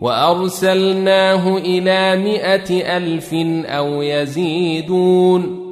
وأرسلناه إلى مائة ألف أو يزيدون